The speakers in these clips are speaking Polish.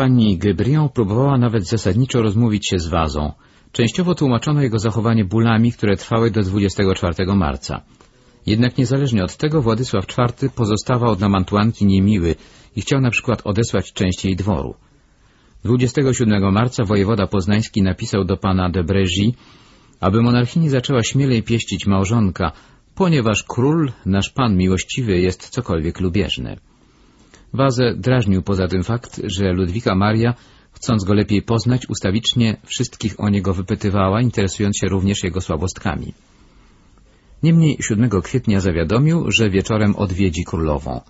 pani Gebrion próbowała nawet zasadniczo rozmówić się z Wazą. Częściowo tłumaczono jego zachowanie bólami, które trwały do 24 marca. Jednak niezależnie od tego Władysław IV pozostawał dla Mantuanki niemiły i chciał na przykład odesłać częściej dworu. 27 marca wojewoda poznański napisał do pana de Bregy, aby monarchini zaczęła śmielej pieścić małżonka, ponieważ król, nasz pan miłościwy, jest cokolwiek lubieżny. Wazę drażnił poza tym fakt, że Ludwika Maria, chcąc go lepiej poznać, ustawicznie wszystkich o niego wypytywała, interesując się również jego słabostkami. Niemniej 7 kwietnia zawiadomił, że wieczorem odwiedzi królową.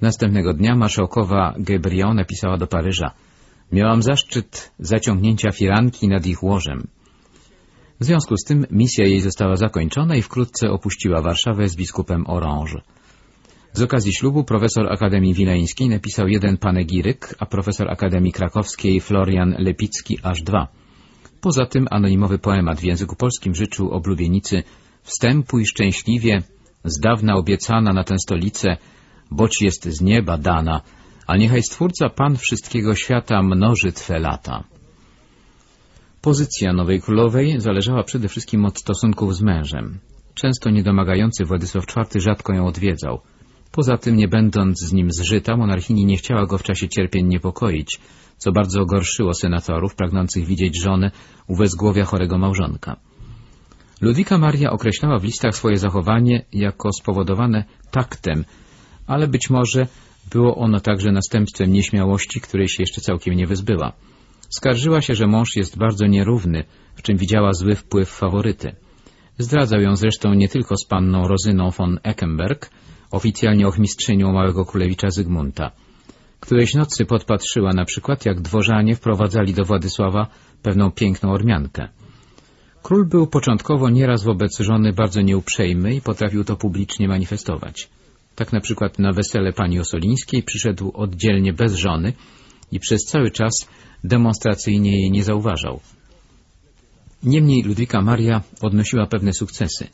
Następnego dnia marszałkowa Gebrion napisała do Paryża Miałam zaszczyt zaciągnięcia firanki nad ich łożem. W związku z tym misja jej została zakończona i wkrótce opuściła Warszawę z biskupem Orange. Z okazji ślubu profesor Akademii Wileńskiej napisał jeden panegiryk, a profesor Akademii Krakowskiej Florian Lepicki aż dwa. Poza tym anonimowy poemat w języku polskim życzył oblubienicy Wstępuj szczęśliwie, z dawna obiecana na tę stolicę, boć jest z nieba dana, a niechaj Stwórca Pan wszystkiego świata mnoży Twe lata. Pozycja nowej królowej zależała przede wszystkim od stosunków z mężem. Często niedomagający Władysław IV rzadko ją odwiedzał. Poza tym, nie będąc z nim zżyta, monarchini nie chciała go w czasie cierpień niepokoić, co bardzo gorszyło senatorów pragnących widzieć żonę u wezgłowia chorego małżonka. Ludwika Maria określała w listach swoje zachowanie jako spowodowane taktem, ale być może było ono także następstwem nieśmiałości, której się jeszcze całkiem nie wyzbyła. Skarżyła się, że mąż jest bardzo nierówny, w czym widziała zły wpływ faworyty. Zdradzał ją zresztą nie tylko z panną Rozyną von Eckenberg, oficjalnie ochmistrzynią małego królewicza Zygmunta. Którejś nocy podpatrzyła na przykład, jak dworzanie wprowadzali do Władysława pewną piękną Ormiankę. Król był początkowo nieraz wobec żony bardzo nieuprzejmy i potrafił to publicznie manifestować. Tak na przykład na wesele pani Osolińskiej przyszedł oddzielnie bez żony i przez cały czas demonstracyjnie jej nie zauważał. Niemniej Ludwika Maria odnosiła pewne sukcesy.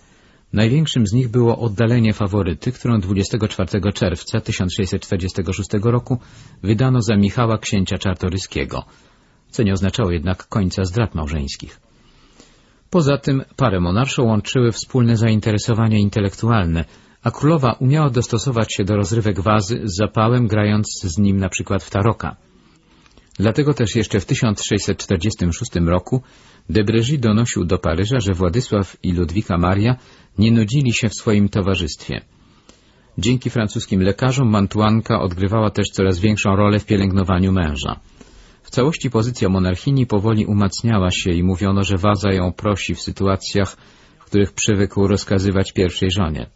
Największym z nich było oddalenie faworyty, którą 24 czerwca 1646 roku wydano za Michała księcia czartoryskiego, co nie oznaczało jednak końca zdrad małżeńskich. Poza tym parę monarszą łączyły wspólne zainteresowania intelektualne, a królowa umiała dostosować się do rozrywek wazy z zapałem, grając z nim na przykład w taroka. Dlatego też jeszcze w 1646 roku Debreży donosił do Paryża, że Władysław i Ludwika Maria nie nudzili się w swoim towarzystwie. Dzięki francuskim lekarzom Mantuanka odgrywała też coraz większą rolę w pielęgnowaniu męża. W całości pozycja monarchini powoli umacniała się i mówiono, że Waza ją prosi w sytuacjach, w których przywykł rozkazywać pierwszej żonie.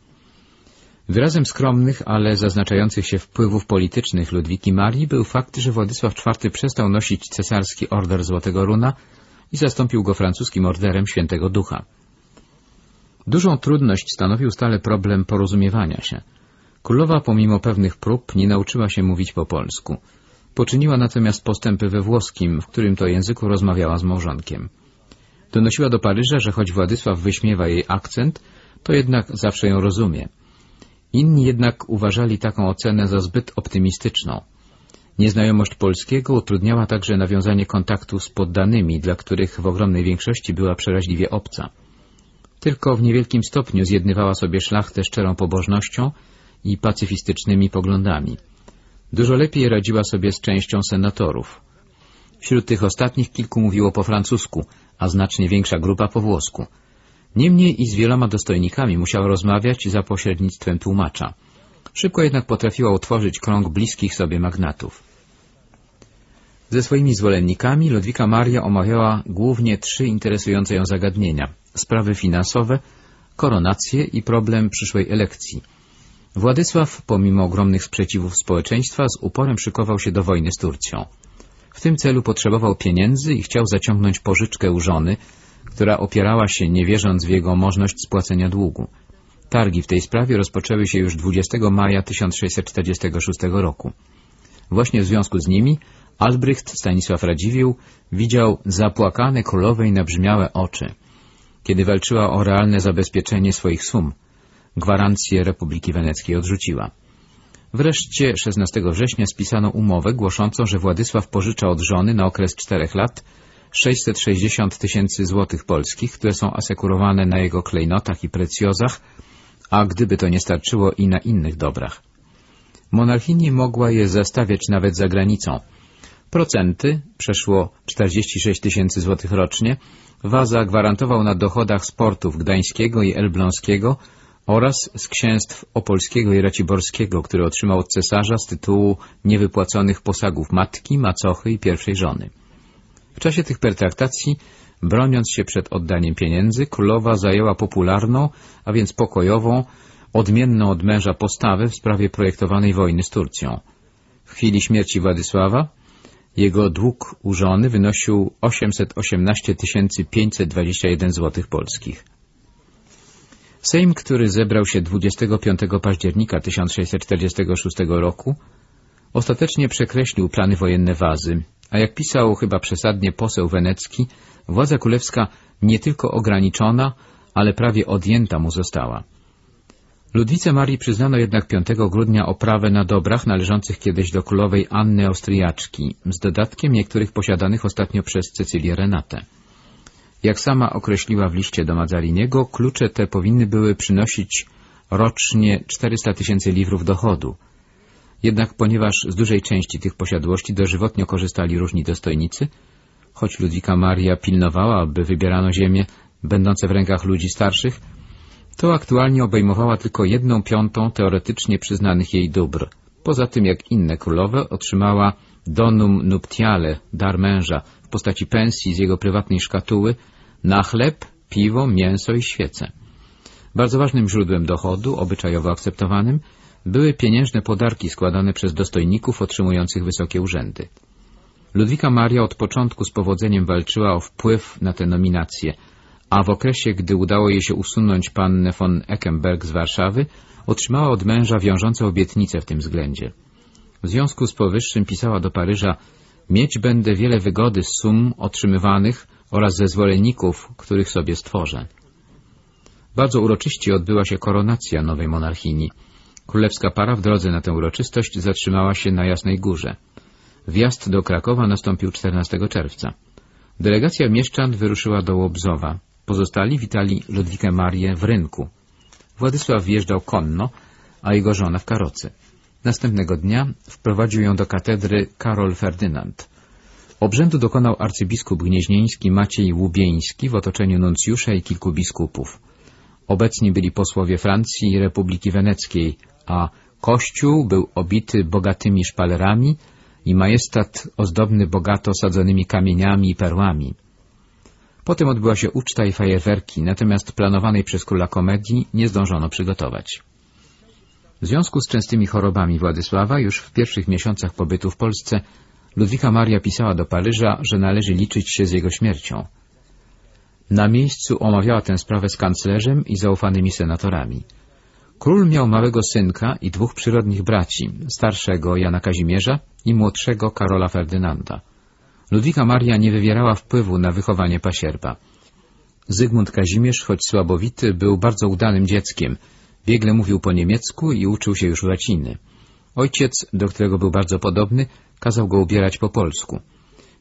Wyrazem skromnych, ale zaznaczających się wpływów politycznych Ludwiki Marii był fakt, że Władysław IV przestał nosić cesarski order Złotego Runa zastąpił go francuskim orderem Świętego Ducha. Dużą trudność stanowił stale problem porozumiewania się. Królowa pomimo pewnych prób nie nauczyła się mówić po polsku. Poczyniła natomiast postępy we włoskim, w którym to języku rozmawiała z małżonkiem. Donosiła do Paryża, że choć Władysław wyśmiewa jej akcent, to jednak zawsze ją rozumie. Inni jednak uważali taką ocenę za zbyt optymistyczną. Nieznajomość polskiego utrudniała także nawiązanie kontaktu z poddanymi, dla których w ogromnej większości była przeraźliwie obca. Tylko w niewielkim stopniu zjednywała sobie szlachtę szczerą pobożnością i pacyfistycznymi poglądami. Dużo lepiej radziła sobie z częścią senatorów. Wśród tych ostatnich kilku mówiło po francusku, a znacznie większa grupa po włosku. Niemniej i z wieloma dostojnikami musiała rozmawiać za pośrednictwem tłumacza. Szybko jednak potrafiła utworzyć krąg bliskich sobie magnatów. Ze swoimi zwolennikami Ludwika Maria omawiała głównie trzy interesujące ją zagadnienia — sprawy finansowe, koronację i problem przyszłej elekcji. Władysław, pomimo ogromnych sprzeciwów społeczeństwa, z uporem szykował się do wojny z Turcją. W tym celu potrzebował pieniędzy i chciał zaciągnąć pożyczkę u żony, która opierała się, nie wierząc w jego możliwość spłacenia długu. Targi w tej sprawie rozpoczęły się już 20 maja 1646 roku. Właśnie w związku z nimi Albrecht Stanisław Radziwiłł widział zapłakane królowej nabrzmiałe oczy, kiedy walczyła o realne zabezpieczenie swoich sum. Gwarancję Republiki Weneckiej odrzuciła. Wreszcie 16 września spisano umowę głoszącą, że Władysław pożycza od żony na okres czterech lat 660 tysięcy złotych polskich, które są asekurowane na jego klejnotach i precjozach, a gdyby to nie starczyło i na innych dobrach. Monarchini mogła je zastawiać nawet za granicą. Procenty, przeszło 46 tysięcy złotych rocznie, Waza gwarantował na dochodach z portów gdańskiego i elbląskiego oraz z księstw opolskiego i raciborskiego, które otrzymał od cesarza z tytułu niewypłaconych posagów matki, macochy i pierwszej żony. W czasie tych pertraktacji, broniąc się przed oddaniem pieniędzy, królowa zajęła popularną, a więc pokojową, odmienną od męża postawę w sprawie projektowanej wojny z Turcją. W chwili śmierci Władysława jego dług u żony wynosił 818 521 zł polskich. Sejm, który zebrał się 25 października 1646 roku, ostatecznie przekreślił plany wojenne Wazy, a jak pisał chyba przesadnie poseł wenecki, władza królewska nie tylko ograniczona, ale prawie odjęta mu została. Ludwice Marii przyznano jednak 5 grudnia oprawę na dobrach należących kiedyś do królowej Anny Austriaczki, z dodatkiem niektórych posiadanych ostatnio przez Cecylię Renatę. Jak sama określiła w liście do Mazzariniego, klucze te powinny były przynosić rocznie 400 tysięcy liwrów dochodu. Jednak ponieważ z dużej części tych posiadłości dożywotnio korzystali różni dostojnicy, choć Ludwika Maria pilnowała, by wybierano ziemię będące w rękach ludzi starszych, to aktualnie obejmowała tylko jedną piątą teoretycznie przyznanych jej dóbr. Poza tym, jak inne królowe, otrzymała donum nuptiale, dar męża, w postaci pensji z jego prywatnej szkatuły, na chleb, piwo, mięso i świece. Bardzo ważnym źródłem dochodu, obyczajowo akceptowanym, były pieniężne podarki składane przez dostojników otrzymujących wysokie urzędy. Ludwika Maria od początku z powodzeniem walczyła o wpływ na te nominacje, a w okresie, gdy udało jej się usunąć pannę von Eckenberg z Warszawy, otrzymała od męża wiążące obietnice w tym względzie. W związku z powyższym pisała do Paryża Mieć będę wiele wygody z sum otrzymywanych oraz ze zwolenników, których sobie stworzę. Bardzo uroczyście odbyła się koronacja nowej monarchini. Królewska para w drodze na tę uroczystość zatrzymała się na Jasnej Górze. Wjazd do Krakowa nastąpił 14 czerwca. Delegacja mieszczan wyruszyła do Łobzowa. Pozostali witali Ludwikę Marię w rynku. Władysław wjeżdżał konno, a jego żona w karocy. Następnego dnia wprowadził ją do katedry Karol Ferdynand. Obrzędu dokonał arcybiskup gnieźnieński Maciej Łubieński w otoczeniu nuncjusza i kilku biskupów. Obecni byli posłowie Francji i Republiki Weneckiej, a kościół był obity bogatymi szpalerami i majestat ozdobny bogato sadzonymi kamieniami i perłami. Potem odbyła się uczta i fajerwerki, natomiast planowanej przez króla komedii nie zdążono przygotować. W związku z częstymi chorobami Władysława już w pierwszych miesiącach pobytu w Polsce Ludwika Maria pisała do Paryża, że należy liczyć się z jego śmiercią. Na miejscu omawiała tę sprawę z kanclerzem i zaufanymi senatorami. Król miał małego synka i dwóch przyrodnich braci, starszego Jana Kazimierza i młodszego Karola Ferdynanda. Ludwika Maria nie wywierała wpływu na wychowanie pasierba. Zygmunt Kazimierz, choć słabowity, był bardzo udanym dzieckiem. Biegle mówił po niemiecku i uczył się już łaciny. Ojciec, do którego był bardzo podobny, kazał go ubierać po polsku.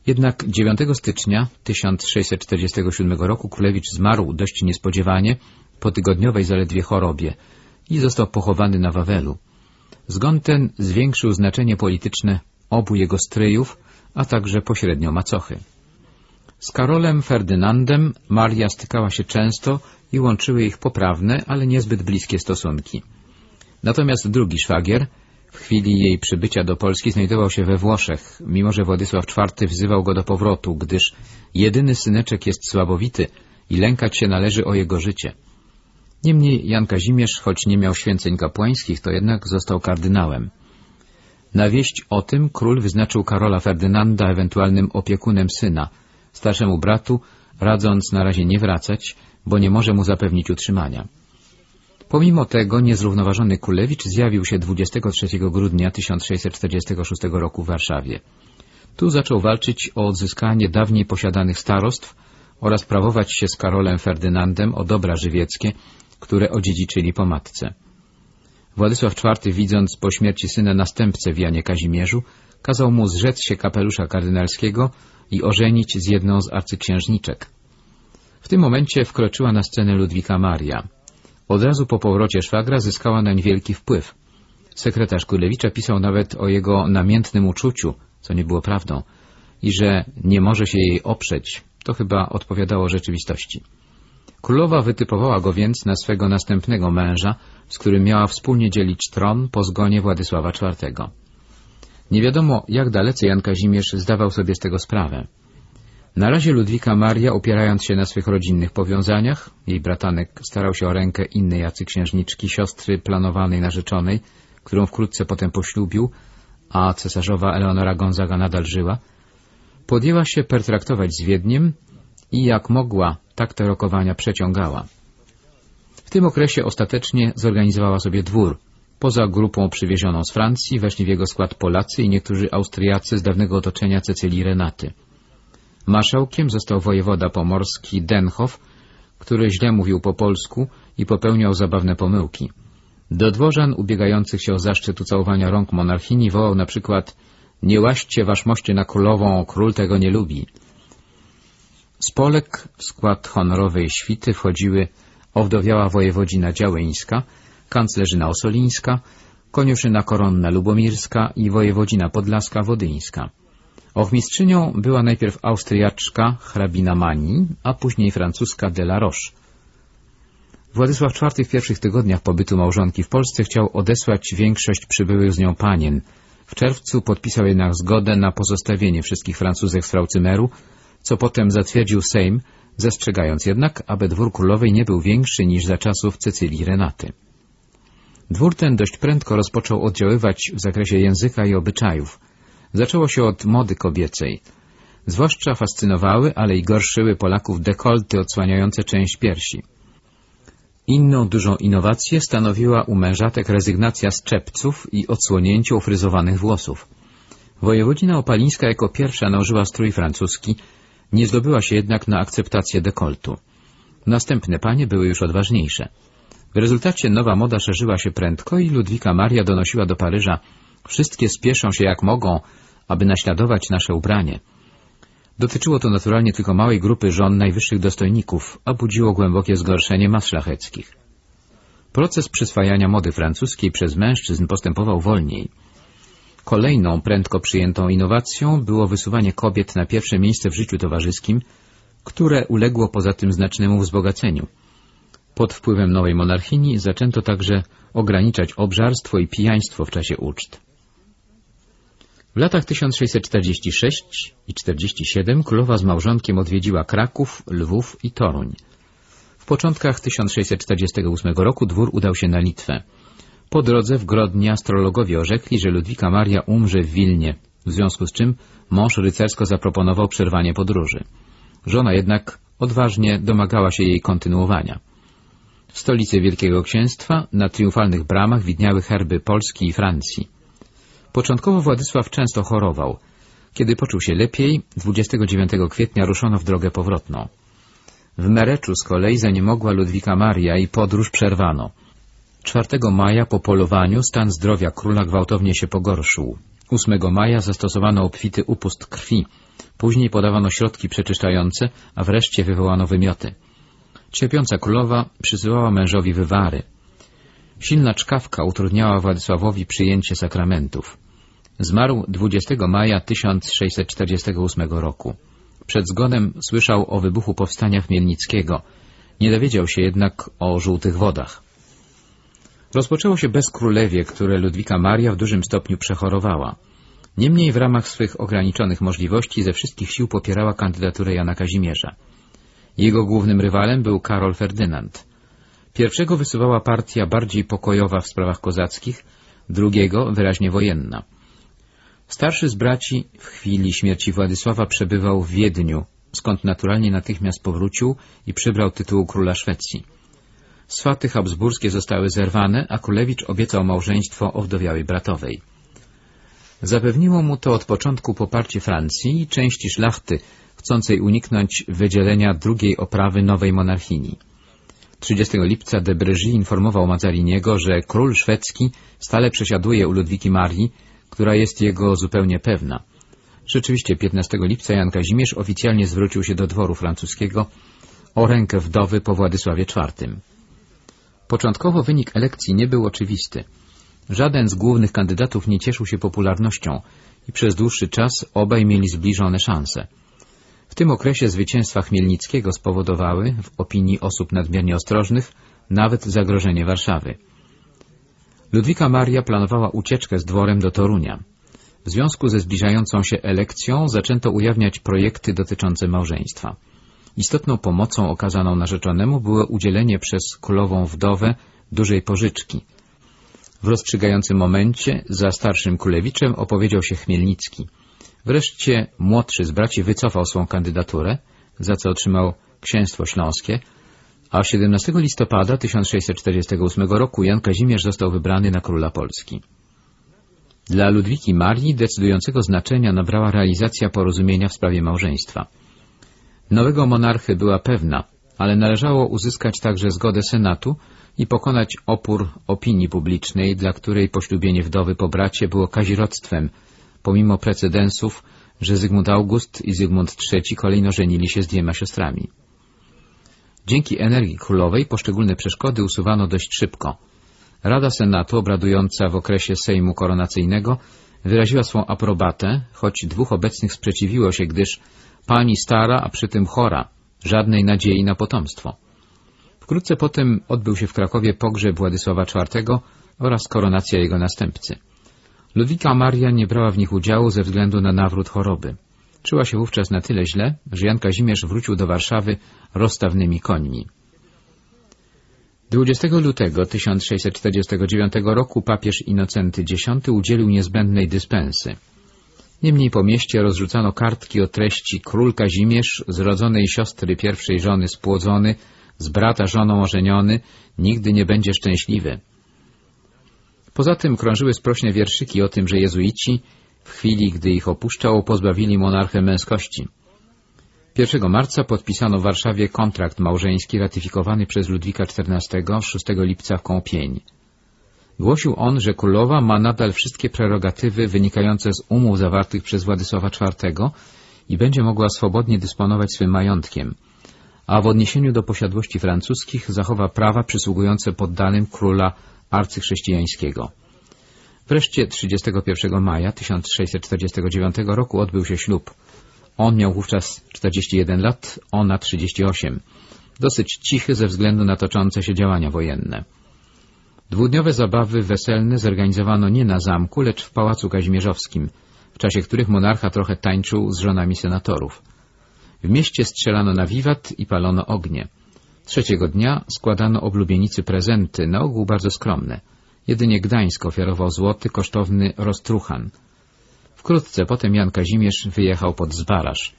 Jednak 9 stycznia 1647 roku królewicz zmarł dość niespodziewanie po tygodniowej zaledwie chorobie i został pochowany na Wawelu. Zgon ten zwiększył znaczenie polityczne obu jego stryjów, a także pośrednio macochy. Z Karolem Ferdynandem Maria stykała się często i łączyły ich poprawne, ale niezbyt bliskie stosunki. Natomiast drugi szwagier, w chwili jej przybycia do Polski znajdował się we Włoszech, mimo że Władysław IV wzywał go do powrotu, gdyż jedyny syneczek jest słabowity i lękać się należy o jego życie. Niemniej Jan Kazimierz, choć nie miał święceń kapłańskich, to jednak został kardynałem. Na wieść o tym król wyznaczył Karola Ferdynanda ewentualnym opiekunem syna, starszemu bratu, radząc na razie nie wracać, bo nie może mu zapewnić utrzymania. Pomimo tego niezrównoważony Kulewicz zjawił się 23 grudnia 1646 roku w Warszawie. Tu zaczął walczyć o odzyskanie dawniej posiadanych starostw oraz prawować się z Karolem Ferdynandem o dobra żywieckie, które odziedziczyli po matce. Władysław IV, widząc po śmierci syna następcę w Janie Kazimierzu, kazał mu zrzec się kapelusza kardynalskiego i ożenić z jedną z arcyksiężniczek. W tym momencie wkroczyła na scenę Ludwika Maria. Od razu po powrocie szwagra zyskała nań wielki wpływ. Sekretarz Królewicza pisał nawet o jego namiętnym uczuciu, co nie było prawdą, i że nie może się jej oprzeć. To chyba odpowiadało rzeczywistości. Królowa wytypowała go więc na swego następnego męża, z którym miała wspólnie dzielić tron po zgonie Władysława IV. Nie wiadomo, jak dalece Jan Kazimierz zdawał sobie z tego sprawę. Na razie Ludwika Maria, opierając się na swych rodzinnych powiązaniach, jej bratanek starał się o rękę innej jacy księżniczki, siostry planowanej narzeczonej, którą wkrótce potem poślubił, a cesarzowa Eleonora Gonzaga nadal żyła, podjęła się pertraktować z Wiedniem i jak mogła, tak te rokowania przeciągała. W tym okresie ostatecznie zorganizowała sobie dwór. Poza grupą przywiezioną z Francji weszli w jego skład Polacy i niektórzy Austriacy z dawnego otoczenia Cecylii Renaty. Marszałkiem został wojewoda pomorski Denhoff, który źle mówił po polsku i popełniał zabawne pomyłki. Do dworzan ubiegających się o zaszczyt ucałowania rąk monarchini wołał na przykład nie łaźcie wasz moście na królową, król tego nie lubi. Z Polek w skład honorowej świty wchodziły owdowiała wojewodzina Działeńska, kanclerzyna Osolińska, koniuszyna koronna Lubomirska i wojewodzina podlaska Wodyńska. Ochmistrzynią była najpierw austriaczka hrabina Mani, a później francuska de la Roche. Władysław IV w pierwszych tygodniach pobytu małżonki w Polsce chciał odesłać większość przybyłych z nią panien. W czerwcu podpisał jednak zgodę na pozostawienie wszystkich Francuzek z Fraucymeru, co potem zatwierdził Sejm, zastrzegając jednak, aby dwór królowej nie był większy niż za czasów Cecylii Renaty. Dwór ten dość prędko rozpoczął oddziaływać w zakresie języka i obyczajów. Zaczęło się od mody kobiecej. Zwłaszcza fascynowały, ale i gorszyły Polaków dekolty odsłaniające część piersi. Inną dużą innowację stanowiła u mężatek rezygnacja z czepców i odsłonięcie ufryzowanych włosów. Wojewodzina opalińska jako pierwsza nałożyła strój francuski, nie zdobyła się jednak na akceptację dekoltu. Następne panie były już odważniejsze. W rezultacie nowa moda szerzyła się prędko i Ludwika Maria donosiła do Paryża Wszystkie spieszą się jak mogą, aby naśladować nasze ubranie. Dotyczyło to naturalnie tylko małej grupy żon najwyższych dostojników, a budziło głębokie zgorszenie mas szlacheckich. Proces przyswajania mody francuskiej przez mężczyzn postępował wolniej. Kolejną prędko przyjętą innowacją było wysuwanie kobiet na pierwsze miejsce w życiu towarzyskim, które uległo poza tym znacznemu wzbogaceniu. Pod wpływem nowej monarchini zaczęto także ograniczać obżarstwo i pijaństwo w czasie uczt. W latach 1646 i 47 królowa z małżonkiem odwiedziła Kraków, Lwów i Toruń. W początkach 1648 roku dwór udał się na Litwę. Po drodze w Grodnie astrologowie orzekli, że Ludwika Maria umrze w Wilnie, w związku z czym mąż rycersko zaproponował przerwanie podróży. Żona jednak odważnie domagała się jej kontynuowania. W stolicy Wielkiego Księstwa na triumfalnych bramach widniały herby Polski i Francji. Początkowo Władysław często chorował. Kiedy poczuł się lepiej, 29 kwietnia ruszono w drogę powrotną. W Mereczu z kolei zaniemogła Ludwika Maria i podróż przerwano. 4 maja po polowaniu stan zdrowia króla gwałtownie się pogorszył. 8 maja zastosowano obfity upust krwi. Później podawano środki przeczyszczające, a wreszcie wywołano wymioty. Cierpiąca królowa przysyłała mężowi wywary. Silna czkawka utrudniała Władysławowi przyjęcie sakramentów. Zmarł 20 maja 1648 roku. Przed zgonem słyszał o wybuchu powstania Chmielnickiego. Nie dowiedział się jednak o żółtych wodach. Rozpoczęło się bez królewie, które Ludwika Maria w dużym stopniu przechorowała. Niemniej w ramach swych ograniczonych możliwości ze wszystkich sił popierała kandydaturę Jana Kazimierza. Jego głównym rywalem był Karol Ferdynand. Pierwszego wysuwała partia bardziej pokojowa w sprawach kozackich, drugiego wyraźnie wojenna. Starszy z braci w chwili śmierci Władysława przebywał w Wiedniu, skąd naturalnie natychmiast powrócił i przybrał tytuł króla Szwecji. Swaty habsburskie zostały zerwane, a królewicz obiecał małżeństwo owdowiałej bratowej. Zapewniło mu to od początku poparcie Francji i części szlachty, chcącej uniknąć wydzielenia drugiej oprawy nowej monarchini. 30 lipca de Brégy informował Mazariniego, że król szwedzki stale przesiaduje u Ludwiki Marii, która jest jego zupełnie pewna. Rzeczywiście 15 lipca Jan Kazimierz oficjalnie zwrócił się do dworu francuskiego o rękę wdowy po Władysławie IV. Początkowo wynik elekcji nie był oczywisty. Żaden z głównych kandydatów nie cieszył się popularnością i przez dłuższy czas obaj mieli zbliżone szanse. W tym okresie zwycięstwa Chmielnickiego spowodowały, w opinii osób nadmiernie ostrożnych, nawet zagrożenie Warszawy. Ludwika Maria planowała ucieczkę z dworem do Torunia. W związku ze zbliżającą się elekcją zaczęto ujawniać projekty dotyczące małżeństwa. Istotną pomocą okazaną narzeczonemu było udzielenie przez królową wdowę dużej pożyczki. W rozstrzygającym momencie za starszym królewiczem opowiedział się Chmielnicki. Wreszcie młodszy z braci wycofał swą kandydaturę, za co otrzymał księstwo śląskie, a 17 listopada 1648 roku Jan Kazimierz został wybrany na króla Polski. Dla Ludwiki Marii decydującego znaczenia nabrała realizacja porozumienia w sprawie małżeństwa. Nowego monarchy była pewna, ale należało uzyskać także zgodę Senatu i pokonać opór opinii publicznej, dla której poślubienie wdowy po bracie było kazirodztwem, pomimo precedensów, że Zygmunt August i Zygmunt III kolejno żenili się z dwiema siostrami. Dzięki energii królowej poszczególne przeszkody usuwano dość szybko. Rada Senatu, obradująca w okresie Sejmu Koronacyjnego, wyraziła swą aprobatę, choć dwóch obecnych sprzeciwiło się, gdyż pani stara, a przy tym chora, żadnej nadziei na potomstwo. Wkrótce potem odbył się w Krakowie pogrzeb Władysława IV oraz koronacja jego następcy. Ludwika Maria nie brała w nich udziału ze względu na nawrót choroby. Czuła się wówczas na tyle źle, że Jan Kazimierz wrócił do Warszawy rozstawnymi końmi. 20 lutego 1649 roku papież Inocenty X udzielił niezbędnej dyspensy. Niemniej po mieście rozrzucano kartki o treści król Kazimierz, zrodzonej siostry pierwszej żony spłodzony, z brata żoną ożeniony, nigdy nie będzie szczęśliwy. Poza tym krążyły sprośne wierszyki o tym, że jezuici w chwili, gdy ich opuszczał, pozbawili monarchę męskości. 1 marca podpisano w Warszawie kontrakt małżeński ratyfikowany przez Ludwika XIV 6 lipca w Kąpień. Głosił on, że królowa ma nadal wszystkie prerogatywy wynikające z umów zawartych przez Władysława IV i będzie mogła swobodnie dysponować swym majątkiem, a w odniesieniu do posiadłości francuskich zachowa prawa przysługujące poddanym króla arcychrześcijańskiego. Wreszcie 31 maja 1649 roku odbył się ślub. On miał wówczas 41 lat, ona 38. Dosyć cichy ze względu na toczące się działania wojenne. Dwudniowe zabawy weselne zorganizowano nie na zamku, lecz w Pałacu Kazimierzowskim, w czasie których monarcha trochę tańczył z żonami senatorów. W mieście strzelano na wiwat i palono ognie. Trzeciego dnia składano oblubienicy prezenty, na ogół bardzo skromne. Jedynie Gdańsk ofiarował złoty, kosztowny roztruchan. Wkrótce potem Jan Kazimierz wyjechał pod Zbaraż.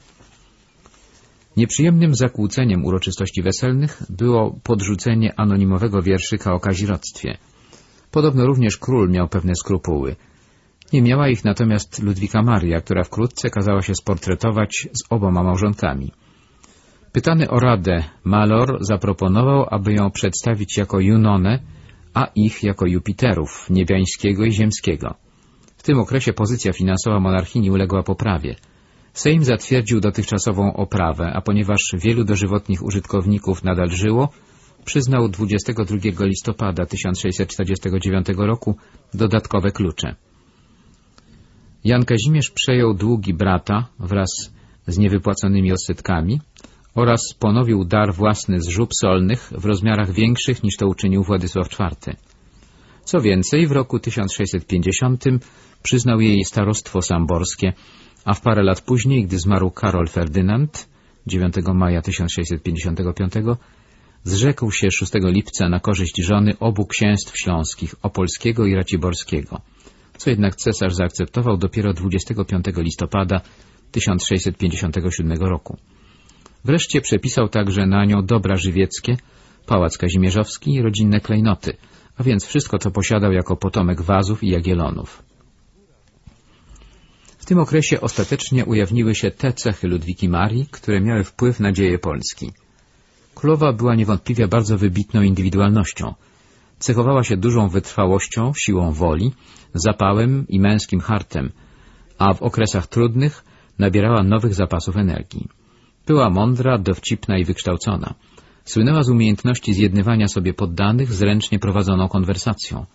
Nieprzyjemnym zakłóceniem uroczystości weselnych było podrzucenie anonimowego wierszyka o kazirodztwie. Podobno również król miał pewne skrupuły. Nie miała ich natomiast Ludwika Maria, która wkrótce kazała się sportretować z oboma małżonkami. Pytany o radę, Malor zaproponował, aby ją przedstawić jako Junonę, a ich jako Jupiterów, niebiańskiego i ziemskiego. W tym okresie pozycja finansowa monarchini uległa poprawie. Sejm zatwierdził dotychczasową oprawę, a ponieważ wielu dożywotnich użytkowników nadal żyło, przyznał 22 listopada 1649 roku dodatkowe klucze. Jan Kazimierz przejął długi brata wraz z niewypłaconymi odsetkami, oraz ponowił dar własny z żub solnych w rozmiarach większych niż to uczynił Władysław IV. Co więcej, w roku 1650 przyznał jej starostwo samborskie, a w parę lat później, gdy zmarł Karol Ferdynand, 9 maja 1655, zrzekł się 6 lipca na korzyść żony obu księstw śląskich, opolskiego i raciborskiego, co jednak cesarz zaakceptował dopiero 25 listopada 1657 roku. Wreszcie przepisał także na nią dobra żywieckie, pałac kazimierzowski i rodzinne klejnoty, a więc wszystko, co posiadał jako potomek Wazów i Jagielonów. Tym okresie ostatecznie ujawniły się te cechy Ludwiki Marii, które miały wpływ na dzieje Polski. Królowa była niewątpliwie bardzo wybitną indywidualnością. Cechowała się dużą wytrwałością, siłą woli, zapałem i męskim hartem, a w okresach trudnych nabierała nowych zapasów energii. Była mądra, dowcipna i wykształcona. Słynęła z umiejętności zjednywania sobie poddanych zręcznie prowadzoną konwersacją.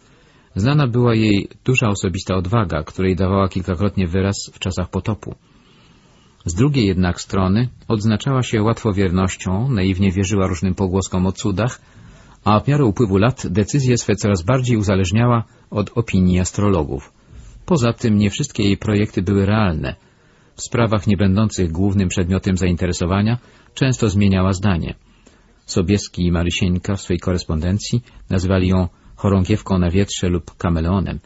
Znana była jej duża osobista odwaga, której dawała kilkakrotnie wyraz w czasach potopu. Z drugiej jednak strony odznaczała się łatwowiernością, naiwnie wierzyła różnym pogłoskom o cudach, a w miarę upływu lat decyzje swe coraz bardziej uzależniała od opinii astrologów. Poza tym nie wszystkie jej projekty były realne. W sprawach niebędących głównym przedmiotem zainteresowania często zmieniała zdanie. Sobieski i Marysieńka w swej korespondencji nazywali ją chorągiewką na wietrze lub kameleonem.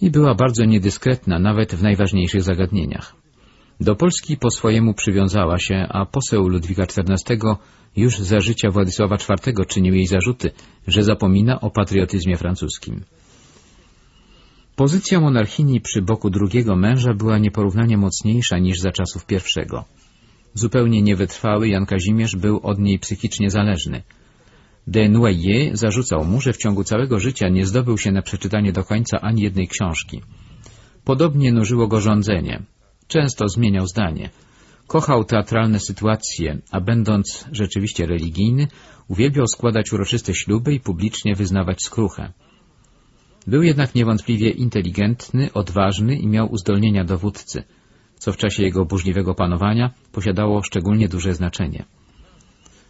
I była bardzo niedyskretna nawet w najważniejszych zagadnieniach. Do Polski po swojemu przywiązała się, a poseł Ludwika XIV już za życia Władysława IV czynił jej zarzuty, że zapomina o patriotyzmie francuskim. Pozycja monarchini przy boku drugiego męża była nieporównanie mocniejsza niż za czasów pierwszego. Zupełnie niewytrwały Jan Kazimierz był od niej psychicznie zależny. De Noyer zarzucał mu, że w ciągu całego życia nie zdobył się na przeczytanie do końca ani jednej książki. Podobnie nużyło go rządzenie. Często zmieniał zdanie. Kochał teatralne sytuacje, a będąc rzeczywiście religijny, uwielbiał składać uroczyste śluby i publicznie wyznawać skruchę. Był jednak niewątpliwie inteligentny, odważny i miał uzdolnienia dowódcy, co w czasie jego burzliwego panowania posiadało szczególnie duże znaczenie.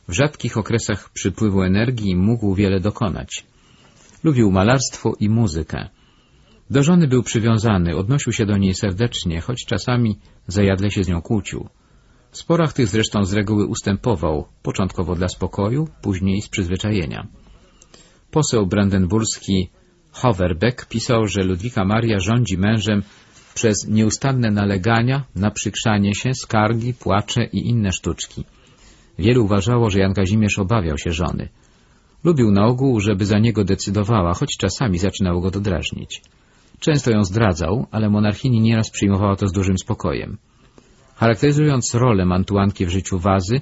W rzadkich okresach przypływu energii mógł wiele dokonać. Lubił malarstwo i muzykę. Do żony był przywiązany, odnosił się do niej serdecznie, choć czasami zajadle się z nią kłócił. W sporach tych zresztą z reguły ustępował, początkowo dla spokoju, później z przyzwyczajenia. Poseł brandenburski Hoverbeck pisał, że Ludwika Maria rządzi mężem przez nieustanne nalegania, naprzykrzanie się, skargi, płacze i inne sztuczki. Wielu uważało, że Jan Kazimierz obawiał się żony. Lubił na ogół, żeby za niego decydowała, choć czasami zaczynało go to drażnić. Często ją zdradzał, ale monarchini nieraz przyjmowała to z dużym spokojem. Charakteryzując rolę Mantuanki w życiu Wazy,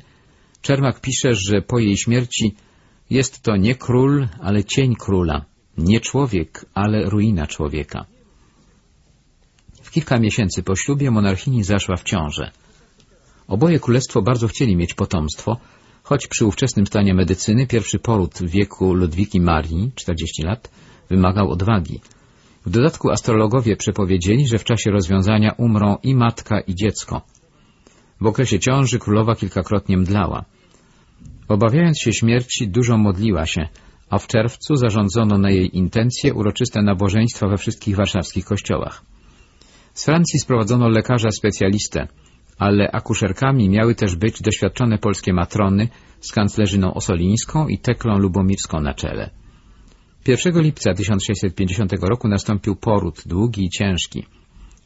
Czermak pisze, że po jej śmierci jest to nie król, ale cień króla, nie człowiek, ale ruina człowieka. W kilka miesięcy po ślubie monarchini zaszła w ciążę. Oboje królestwo bardzo chcieli mieć potomstwo, choć przy ówczesnym stanie medycyny pierwszy poród w wieku Ludwiki Marii, 40 lat, wymagał odwagi. W dodatku astrologowie przepowiedzieli, że w czasie rozwiązania umrą i matka, i dziecko. W okresie ciąży królowa kilkakrotnie mdlała. Obawiając się śmierci, dużo modliła się, a w czerwcu zarządzono na jej intencje uroczyste nabożeństwa we wszystkich warszawskich kościołach. Z Francji sprowadzono lekarza specjalistę, ale akuszerkami miały też być doświadczone polskie matrony z kanclerzyną Osolińską i Teklą Lubomirską na czele. 1 lipca 1650 roku nastąpił poród, długi i ciężki.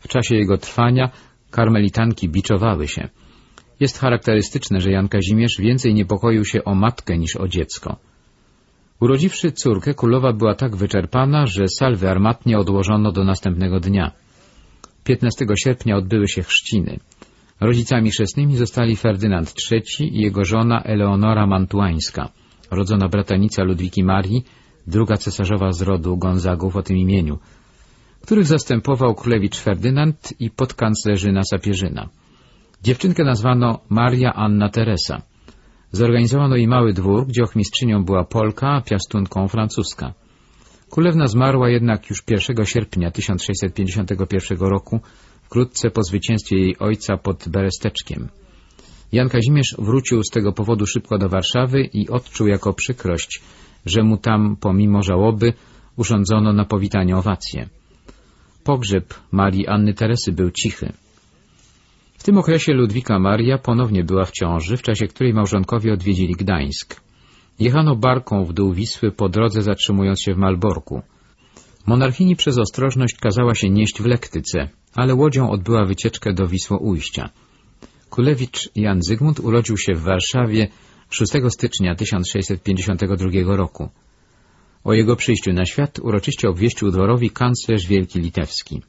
W czasie jego trwania karmelitanki biczowały się. Jest charakterystyczne, że Jan Kazimierz więcej niepokoił się o matkę niż o dziecko. Urodziwszy córkę, królowa była tak wyczerpana, że salwy armatnie odłożono do następnego dnia. 15 sierpnia odbyły się chrzciny. Rodzicami chrzestnymi zostali Ferdynand III i jego żona Eleonora Mantuańska, rodzona bratanica Ludwiki Marii, druga cesarzowa z rodu Gonzagów o tym imieniu, których zastępował królewicz Ferdynand i podkanclerzyna Sapierzyna. Dziewczynkę nazwano Maria Anna Teresa. Zorganizowano jej mały dwór, gdzie ochmistrzynią była Polka, a piastunką francuska. Królewna zmarła jednak już 1 sierpnia 1651 roku, wkrótce po zwycięstwie jej ojca pod Beresteczkiem. Jan Kazimierz wrócił z tego powodu szybko do Warszawy i odczuł jako przykrość, że mu tam, pomimo żałoby, urządzono na powitanie owację. Pogrzeb Marii Anny Teresy był cichy. W tym okresie Ludwika Maria ponownie była w ciąży, w czasie której małżonkowie odwiedzili Gdańsk. Jechano barką w dół Wisły, po drodze zatrzymując się w Malborku. Monarchini przez ostrożność kazała się nieść w lektyce, ale łodzią odbyła wycieczkę do Wisłoujścia. Kulewicz Jan Zygmunt urodził się w Warszawie 6 stycznia 1652 roku. O jego przyjściu na świat uroczyście obwieścił dworowi kanclerz wielki litewski.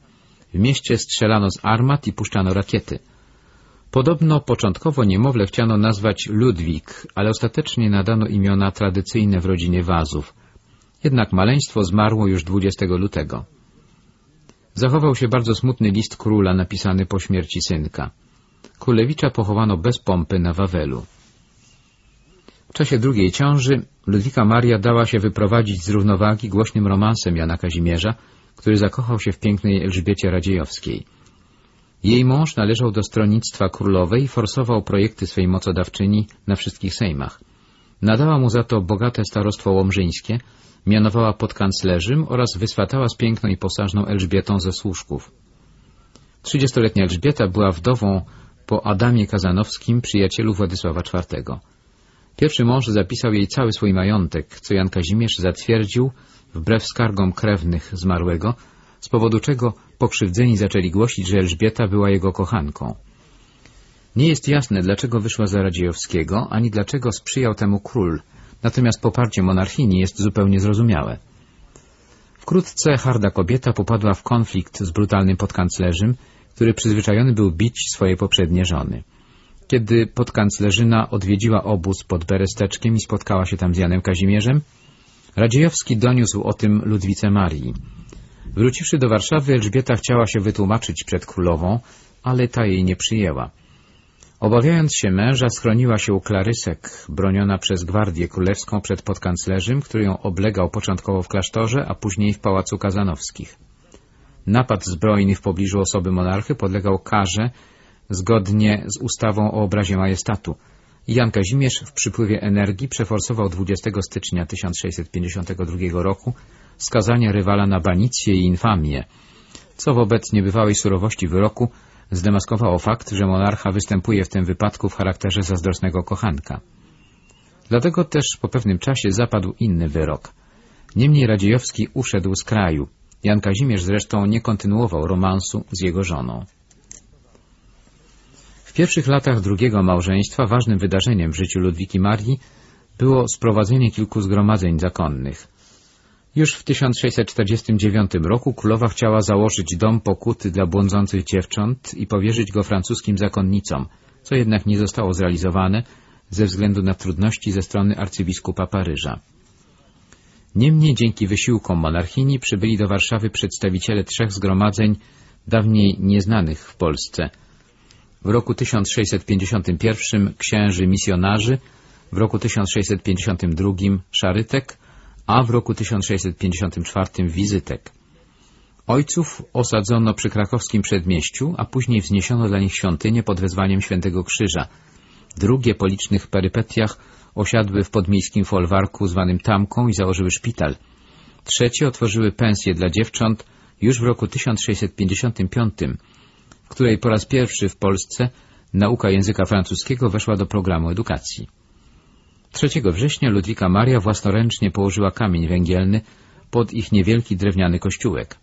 W mieście strzelano z armat i puszczano rakiety. Podobno początkowo niemowlę chciano nazwać Ludwik, ale ostatecznie nadano imiona tradycyjne w rodzinie Wazów. Jednak maleństwo zmarło już 20 lutego. Zachował się bardzo smutny list króla napisany po śmierci synka. Królewicza pochowano bez pompy na Wawelu. W czasie drugiej ciąży Ludwika Maria dała się wyprowadzić z równowagi głośnym romansem Jana Kazimierza, który zakochał się w pięknej Elżbiecie Radziejowskiej. Jej mąż należał do stronnictwa królowej i forsował projekty swej mocodawczyni na wszystkich sejmach. Nadała mu za to bogate starostwo łomżyńskie, mianowała podkanclerzym oraz wyswatała z piękną i posażną Elżbietą ze Służków. Trzydziestoletnia Elżbieta była wdową po Adamie Kazanowskim, przyjacielu Władysława IV. Pierwszy mąż zapisał jej cały swój majątek, co Jan Kazimierz zatwierdził wbrew skargom krewnych zmarłego, z powodu czego pokrzywdzeni zaczęli głosić, że Elżbieta była jego kochanką. Nie jest jasne, dlaczego wyszła za Radziejowskiego, ani dlaczego sprzyjał temu król, natomiast poparcie monarchini jest zupełnie zrozumiałe. Wkrótce harda kobieta popadła w konflikt z brutalnym podkanclerzem, który przyzwyczajony był bić swoje poprzednie żony. Kiedy podkanclerzyna odwiedziła obóz pod Beresteczkiem i spotkała się tam z Janem Kazimierzem, Radziejowski doniósł o tym Ludwice Marii. Wróciwszy do Warszawy, Elżbieta chciała się wytłumaczyć przed królową, ale ta jej nie przyjęła. Obawiając się męża, schroniła się u Klarysek, broniona przez Gwardię Królewską przed podkanclerzem, który ją oblegał początkowo w klasztorze, a później w Pałacu Kazanowskich. Napad zbrojny w pobliżu osoby monarchy podlegał karze zgodnie z ustawą o obrazie majestatu. Jan Kazimierz w przypływie energii przeforsował 20 stycznia 1652 roku skazanie rywala na banicję i infamię, co wobec niebywałej surowości wyroku zdemaskowało fakt, że monarcha występuje w tym wypadku w charakterze zazdrosnego kochanka. Dlatego też po pewnym czasie zapadł inny wyrok. Niemniej Radziejowski uszedł z kraju. Jan Kazimierz zresztą nie kontynuował romansu z jego żoną. W pierwszych latach drugiego małżeństwa ważnym wydarzeniem w życiu Ludwiki Marii było sprowadzenie kilku zgromadzeń zakonnych. Już w 1649 roku królowa chciała założyć dom pokuty dla błądzących dziewcząt i powierzyć go francuskim zakonnicom, co jednak nie zostało zrealizowane ze względu na trudności ze strony arcybiskupa Paryża. Niemniej dzięki wysiłkom monarchini przybyli do Warszawy przedstawiciele trzech zgromadzeń dawniej nieznanych w Polsce. W roku 1651 księży misjonarzy, w roku 1652 szarytek, a w roku 1654 wizytek. Ojców osadzono przy krakowskim przedmieściu, a później wzniesiono dla nich świątynię pod wezwaniem Świętego Krzyża. Drugie po licznych perypetiach osiadły w podmiejskim folwarku zwanym Tamką i założyły szpital. Trzecie otworzyły pensję dla dziewcząt już w roku 1655, w której po raz pierwszy w Polsce nauka języka francuskiego weszła do programu edukacji. 3 września Ludwika Maria własnoręcznie położyła kamień węgielny pod ich niewielki drewniany kościółek.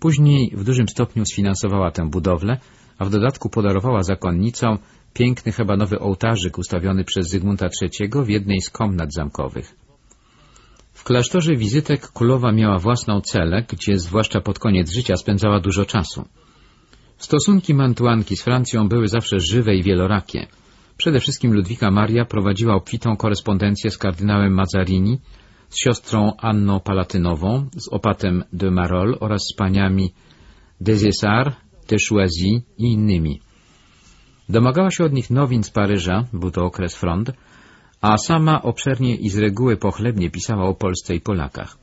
Później w dużym stopniu sfinansowała tę budowlę, a w dodatku podarowała zakonnicom piękny hebanowy ołtarzyk ustawiony przez Zygmunta III w jednej z komnat zamkowych. W klasztorze wizytek królowa miała własną celę, gdzie zwłaszcza pod koniec życia spędzała dużo czasu. Stosunki Mantuanki z Francją były zawsze żywe i wielorakie. Przede wszystkim Ludwika Maria prowadziła obfitą korespondencję z kardynałem Mazzarini, z siostrą Anną Palatynową, z opatem de Marolles oraz z paniami Desessar, de Choisy i innymi. Domagała się od nich nowin z Paryża, był to okres front, a sama obszernie i z reguły pochlebnie pisała o Polsce i Polakach.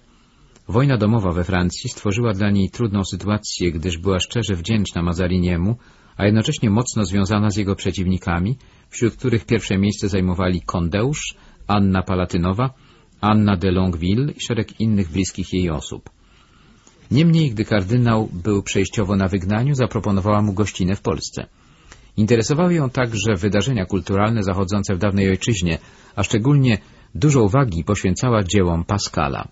Wojna domowa we Francji stworzyła dla niej trudną sytuację, gdyż była szczerze wdzięczna Mazariniemu, a jednocześnie mocno związana z jego przeciwnikami, wśród których pierwsze miejsce zajmowali Kondeusz, Anna Palatynowa, Anna de Longueville i szereg innych bliskich jej osób. Niemniej, gdy kardynał był przejściowo na wygnaniu, zaproponowała mu gościnę w Polsce. Interesowały ją także wydarzenia kulturalne zachodzące w dawnej ojczyźnie, a szczególnie dużo uwagi poświęcała dziełom Pascala.